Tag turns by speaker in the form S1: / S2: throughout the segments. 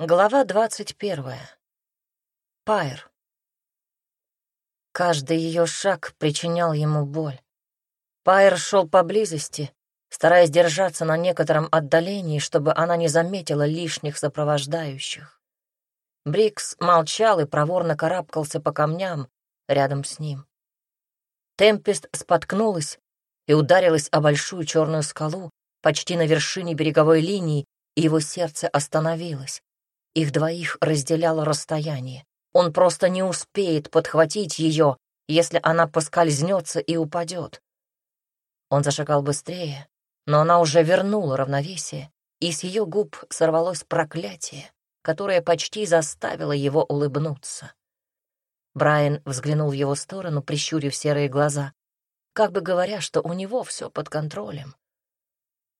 S1: Глава двадцать первая. Пайр. Каждый ее шаг причинял ему боль. Пайр шел поблизости, стараясь держаться на некотором отдалении, чтобы она не заметила лишних сопровождающих. Брикс молчал и проворно карабкался по камням рядом с ним. Темпест споткнулась и ударилась о большую черную скалу почти на вершине береговой линии, и его сердце остановилось. Их двоих разделяло расстояние. Он просто не успеет подхватить ее, если она поскользнется и упадет. Он зашагал быстрее, но она уже вернула равновесие, и с ее губ сорвалось проклятие, которое почти заставило его улыбнуться. Брайан взглянул в его сторону, прищурив серые глаза, как бы говоря, что у него все под контролем.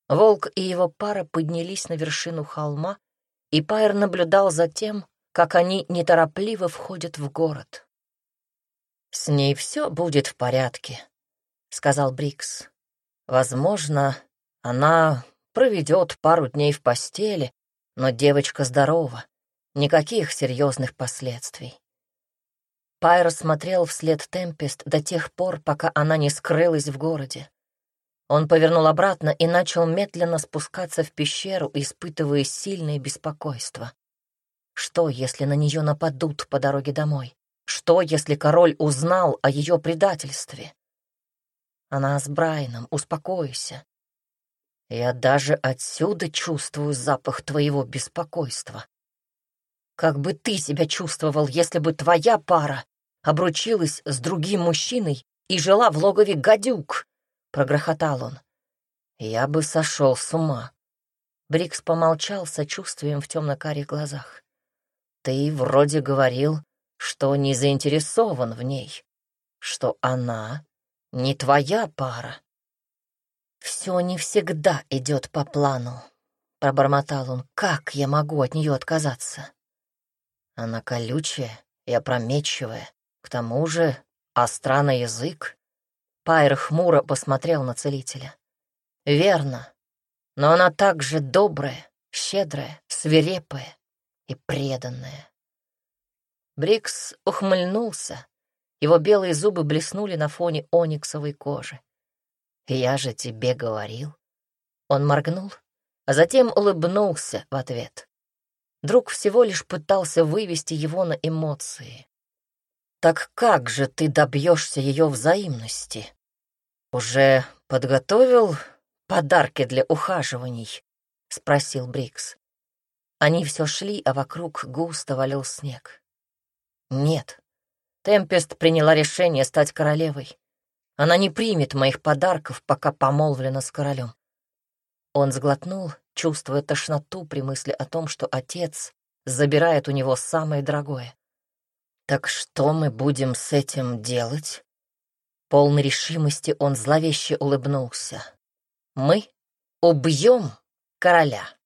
S1: Волк и его пара поднялись на вершину холма, и Пайер наблюдал за тем, как они неторопливо входят в город. «С ней все будет в порядке», — сказал Брикс. «Возможно, она проведет пару дней в постели, но девочка здорова, никаких серьезных последствий». Пайер смотрел вслед Темпест до тех пор, пока она не скрылась в городе. Он повернул обратно и начал медленно спускаться в пещеру, испытывая сильное беспокойство. Что, если на нее нападут по дороге домой? Что, если король узнал о ее предательстве? Она с Брайаном, успокойся. Я даже отсюда чувствую запах твоего беспокойства. Как бы ты себя чувствовал, если бы твоя пара обручилась с другим мужчиной и жила в логове гадюк? — прогрохотал он. «Я бы сошел с ума». Брикс помолчал с сочувствием в темно-карих глазах. «Ты вроде говорил, что не заинтересован в ней, что она не твоя пара». «Все не всегда идет по плану», — пробормотал он. «Как я могу от нее отказаться?» Она колючая и опрометчивая, к тому же остра на язык. Пайр хмуро посмотрел на целителя. «Верно, но она также добрая, щедрая, свирепая и преданная». Брикс ухмыльнулся. Его белые зубы блеснули на фоне ониксовой кожи. «Я же тебе говорил». Он моргнул, а затем улыбнулся в ответ. Друг всего лишь пытался вывести его на эмоции. «Так как же ты добьешься ее взаимности?» «Уже подготовил подарки для ухаживаний?» — спросил Брикс. Они все шли, а вокруг густо валил снег. «Нет. Темпест приняла решение стать королевой. Она не примет моих подарков, пока помолвлена с королем». Он сглотнул, чувствуя тошноту при мысли о том, что отец забирает у него самое дорогое. «Так что мы будем с этим делать?» Полной решимости он зловеще улыбнулся. «Мы убьем короля».